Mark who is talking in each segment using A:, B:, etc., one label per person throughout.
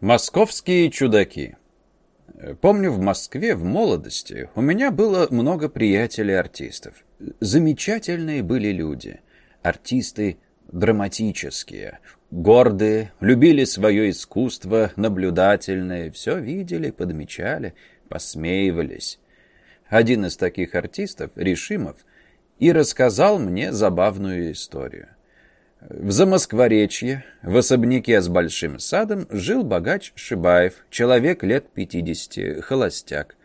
A: Московские чудаки. Помню, в Москве в молодости у меня было много приятелей-артистов. Замечательные были люди. Артисты драматические, гордые, любили свое искусство, наблюдательные, все видели, подмечали, посмеивались. Один из таких артистов, Решимов, и рассказал мне забавную историю. В Замоскворечье, в особняке с большим садом, жил богач Шибаев, человек лет пятидесяти, холостяк.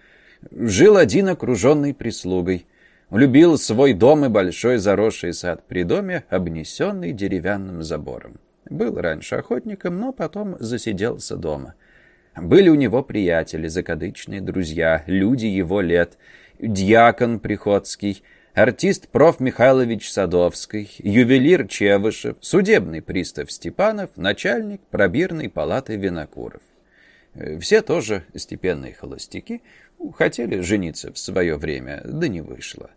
A: Жил один окруженный прислугой. Любил свой дом и большой заросший сад при доме, обнесенный деревянным забором. Был раньше охотником, но потом засиделся дома. Были у него приятели, закадычные друзья, люди его лет. Дьякон Приходский — артист проф. Михайлович Садовский, ювелир Чевышев, судебный пристав Степанов, начальник пробирной палаты Винокуров. Э, все тоже степенные холостяки, хотели жениться в свое время, да не вышло.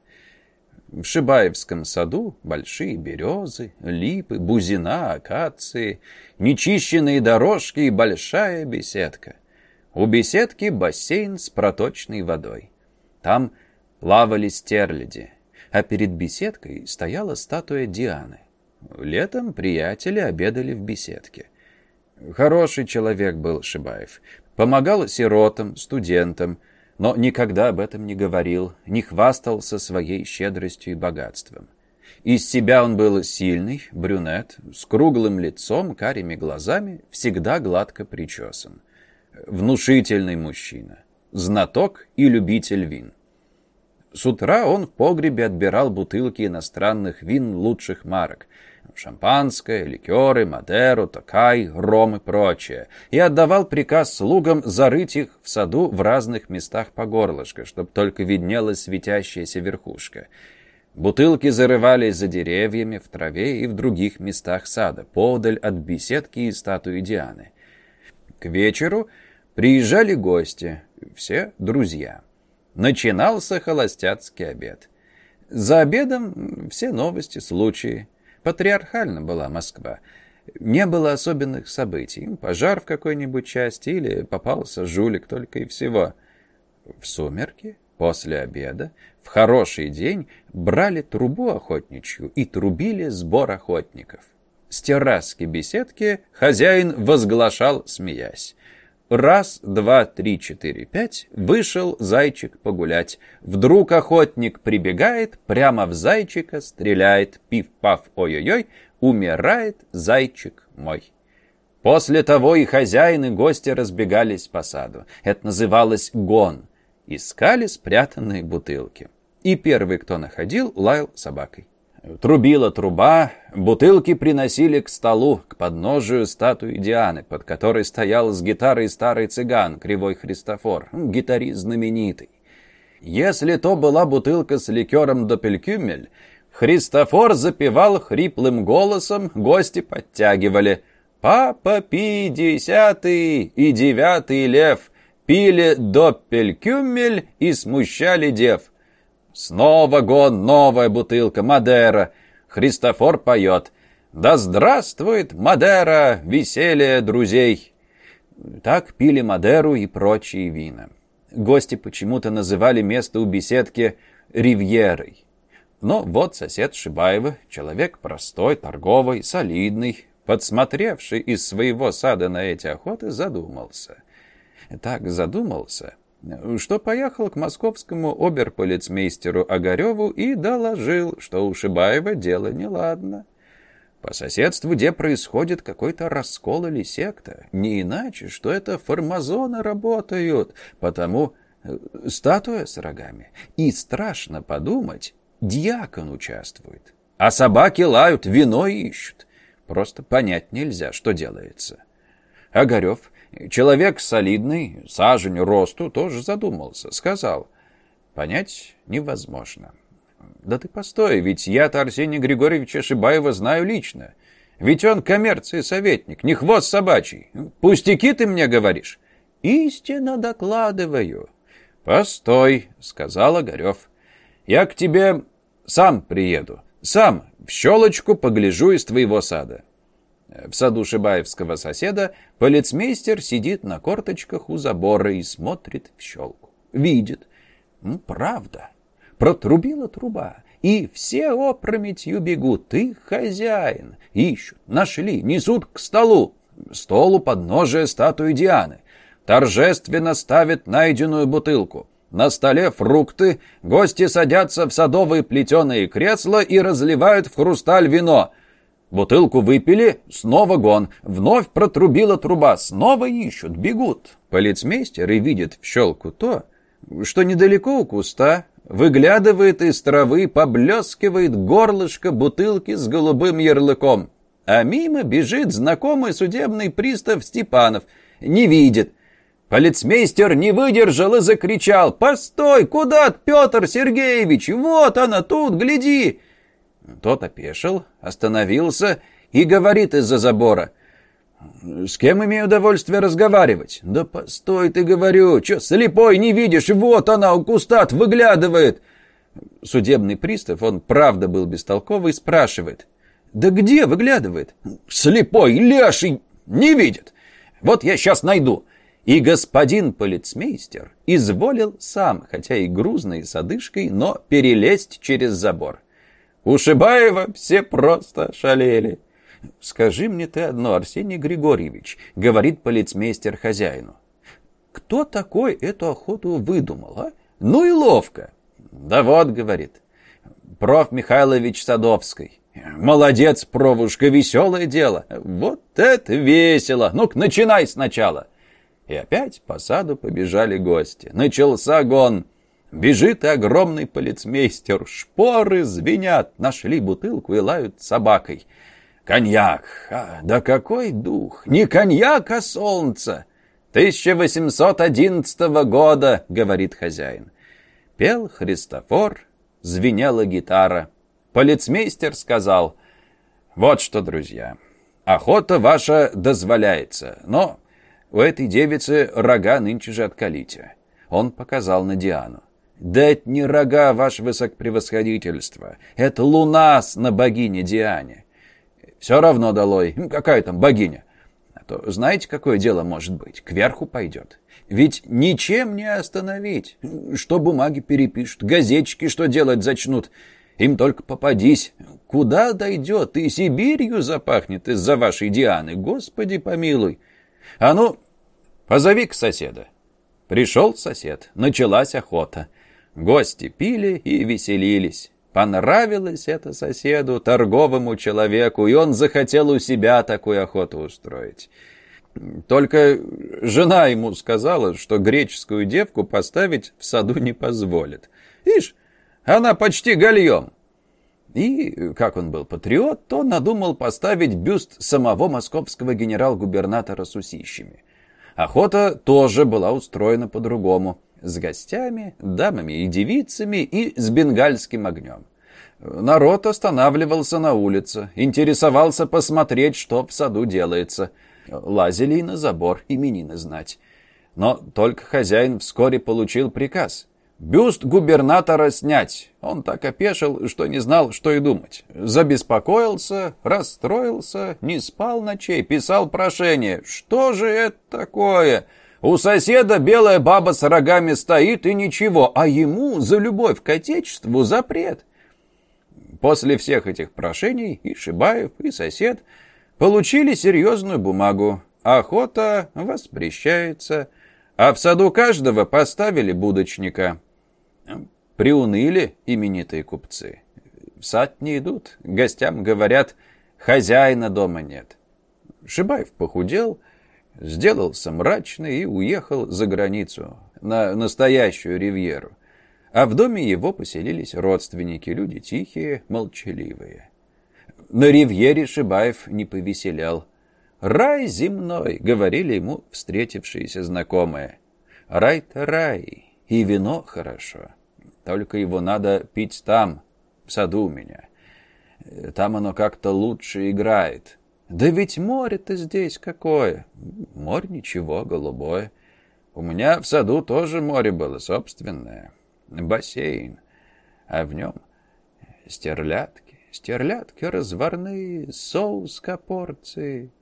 A: В Шибаевском саду большие березы, липы, бузина, акации, нечищенные дорожки и большая беседка. У беседки бассейн с проточной водой. Там плавали стерляди, а перед беседкой стояла статуя Дианы. Летом приятели обедали в беседке. Хороший человек был Шибаев. Помогал сиротам, студентам, но никогда об этом не говорил, не хвастался своей щедростью и богатством. Из себя он был сильный, брюнет, с круглым лицом, карими глазами, всегда гладко причесан. Внушительный мужчина, знаток и любитель вин. С утра он в погребе отбирал бутылки иностранных вин лучших марок. Шампанское, ликеры, Мадеру, Токай, ром и прочее. И отдавал приказ слугам зарыть их в саду в разных местах по горлышко, чтобы только виднелась светящаяся верхушка. Бутылки зарывались за деревьями, в траве и в других местах сада, подаль от беседки и статуи Дианы. К вечеру приезжали гости, все друзья. Начинался холостяцкий обед. За обедом все новости, случаи. Патриархальна была Москва. Не было особенных событий. Пожар в какой-нибудь части или попался жулик только и всего. В сумерки, после обеда, в хороший день брали трубу охотничью и трубили сбор охотников. С терраски беседки хозяин возглашал, смеясь. Раз, два, три, четыре, пять. Вышел зайчик погулять. Вдруг охотник прибегает, прямо в зайчика стреляет. Пиф-паф, ой-ой-ой, умирает зайчик мой. После того и хозяин, и гости разбегались по саду. Это называлось гон. Искали спрятанные бутылки. И первый, кто находил, лаял собакой. Трубила труба, бутылки приносили к столу, к подножию статуи Дианы, под которой стоял с гитарой старый цыган, кривой Христофор, гитарист знаменитый. Если то была бутылка с ликером Допелькюмель, Христофор запевал хриплым голосом, гости подтягивали. «Папа Пи десятый и девятый лев пили Доппелькюмель и смущали дев». Снова гон, новая бутылка, Мадера. Христофор поет. «Да здравствует Мадера, веселье друзей!» Так пили Мадеру и прочие вина. Гости почему-то называли место у беседки «Ривьерой». Но вот сосед Шибаева, человек простой, торговый, солидный, подсмотревший из своего сада на эти охоты, задумался. Так задумался, что поехал к московскому оберполицмейстеру Огареву и доложил, что у Шибаева дело неладно. По соседству где происходит какой-то раскол или секта. Не иначе, что это формазоны работают, потому э, статуя с рогами. И страшно подумать, дьякон участвует. А собаки лают, вино ищут. Просто понять нельзя, что делается. Огарев Человек солидный, сажень росту, тоже задумался. Сказал, понять невозможно. Да ты постой, ведь я-то Арсения Григорьевича Шибаева знаю лично. Ведь он коммерции советник, не хвост собачий. Пустяки ты мне говоришь. Истинно докладываю. Постой, сказал Огарев. Я к тебе сам приеду. Сам в щелочку погляжу из твоего сада. В саду шибаевского соседа полицмейстер сидит на корточках у забора и смотрит в щелку. Видит. Ну, правда. Протрубила труба. И все опрометью бегут. Ты хозяин. Ищут, нашли, несут к столу. Столу подножия статуи Дианы. Торжественно ставят найденную бутылку. На столе фрукты, гости садятся в садовые плетеные кресла и разливают в хрусталь вино. Бутылку выпили, снова гон. Вновь протрубила труба, снова ищут, бегут. Полицмейстер и видит в щелку то, что недалеко у куста выглядывает из травы, поблескивает горлышко бутылки с голубым ярлыком. А мимо бежит знакомый судебный пристав Степанов. Не видит. Полицмейстер не выдержал и закричал. «Постой! Куда, Петр Сергеевич? Вот она тут, гляди!» Тот опешил, остановился и говорит из-за забора. «С кем имею удовольствие разговаривать?» «Да постой ты, говорю, что слепой не видишь? Вот она у куста выглядывает!» Судебный пристав, он правда был бестолковый, спрашивает. «Да где выглядывает?» «Слепой, леший, не видит! Вот я сейчас найду!» И господин полицмейстер изволил сам, хотя и грузной с одышкой, но перелезть через забор. У Шибаева все просто шалели. «Скажи мне ты одно, Арсений Григорьевич», — говорит полицмейстер хозяину. «Кто такой эту охоту выдумал, а? Ну и ловко». «Да вот», — говорит, — «проф. Михайлович Садовский». «Молодец, провушка, веселое дело». «Вот это весело! Ну-ка, начинай сначала». И опять по саду побежали гости. Начался гон. Бежит и огромный полицмейстер. Шпоры звенят. Нашли бутылку и лают собакой. Коньяк. А, да какой дух! Не коньяк, а солнце. 1811 года, говорит хозяин. Пел Христофор, звенела гитара. Полицмейстер сказал, вот что, друзья, охота ваша дозволяется, но у этой девицы рога нынче же откалите. Он показал на Диану. Да это не рога, ваше высокопревосходительство. Это лунас на богине Диане. Все равно долой. Какая там богиня? А то знаете, какое дело может быть? Кверху пойдет. Ведь ничем не остановить. Что бумаги перепишут, газетчики что делать зачнут. Им только попадись. Куда дойдет? И Сибирью запахнет из-за вашей Дианы. Господи помилуй. А ну, позови к соседа. Пришел сосед. Началась охота. Гости пили и веселились. Понравилось это соседу, торговому человеку, и он захотел у себя такую охоту устроить. Только жена ему сказала, что греческую девку поставить в саду не позволит. Ишь, она почти гольем. И, как он был патриот, то надумал поставить бюст самого московского генерал-губернатора с усищами. Охота тоже была устроена по-другому. С гостями, дамами и девицами и с бенгальским огнем. Народ останавливался на улице, интересовался посмотреть, что в саду делается. Лазили и на забор именины знать. Но только хозяин вскоре получил приказ — Бюст губернатора снять. Он так опешил, что не знал, что и думать. Забеспокоился, расстроился, не спал ночей, писал прошение. Что же это такое? У соседа белая баба с рогами стоит и ничего, а ему за любовь к отечеству запрет. После всех этих прошений и Шибаев, и сосед получили серьезную бумагу. Охота воспрещается, а в саду каждого поставили будочника. Приуныли именитые купцы. В сад не идут, гостям говорят, хозяина дома нет. Шибаев похудел, сделался мрачный и уехал за границу, на настоящую ривьеру. А в доме его поселились родственники, люди тихие, молчаливые. На ривьере Шибаев не повеселял. «Рай земной», — говорили ему встретившиеся знакомые. «Рай-то рай, и вино хорошо». Только его надо пить там, в саду у меня. Там оно как-то лучше играет. Да ведь море-то здесь какое. Море ничего, голубое. У меня в саду тоже море было собственное. Бассейн. А в нем стерлядки, Стерлядки разварные, соус порции.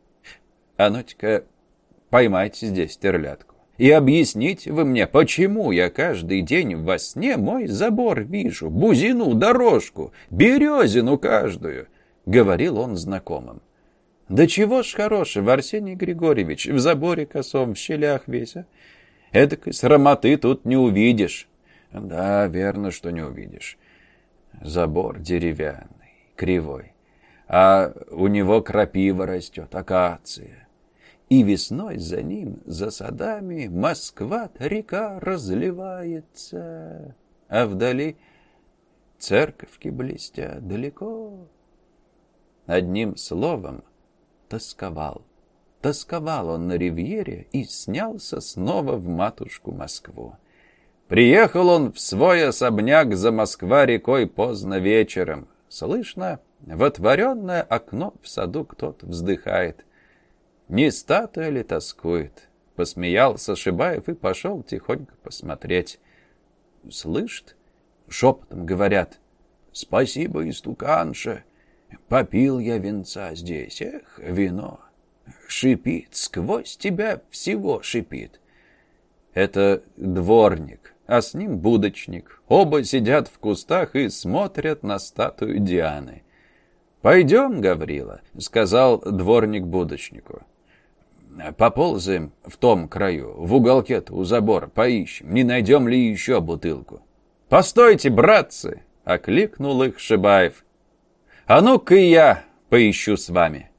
A: А ну-ка, поймайте здесь стерлядку. И объясните вы мне, почему я каждый день во сне мой забор вижу, бузину, дорожку, березину каждую, — говорил он знакомым. Да чего ж хорошего, Арсений Григорьевич, в заборе косом, в щелях весь, а? Эдакой срамоты тут не увидишь. Да, верно, что не увидишь. Забор деревянный, кривой. А у него крапива растет, акация. И весной за ним, за садами, Москва-река разливается. А вдали церковки блестят далеко. Одним словом, тосковал. Тосковал он на ривьере и снялся снова в матушку Москву. Приехал он в свой особняк за Москва-рекой поздно вечером. Слышно, в отворенное окно в саду кто-то вздыхает. Не статуя ли тоскует? Посмеялся Шибаев и пошел тихонько посмотреть. Слышит? Шепотом говорят. Спасибо, истуканша. Попил я венца здесь, эх, вино. Шипит, сквозь тебя всего шипит. Это дворник, а с ним будочник. Оба сидят в кустах и смотрят на статую Дианы. «Пойдем, Гаврила», — сказал дворник будочнику. «Поползаем в том краю, в уголке у забора, поищем, не найдем ли еще бутылку». «Постойте, братцы!» — окликнул их Шибаев. А ну-ка я поищу с вами.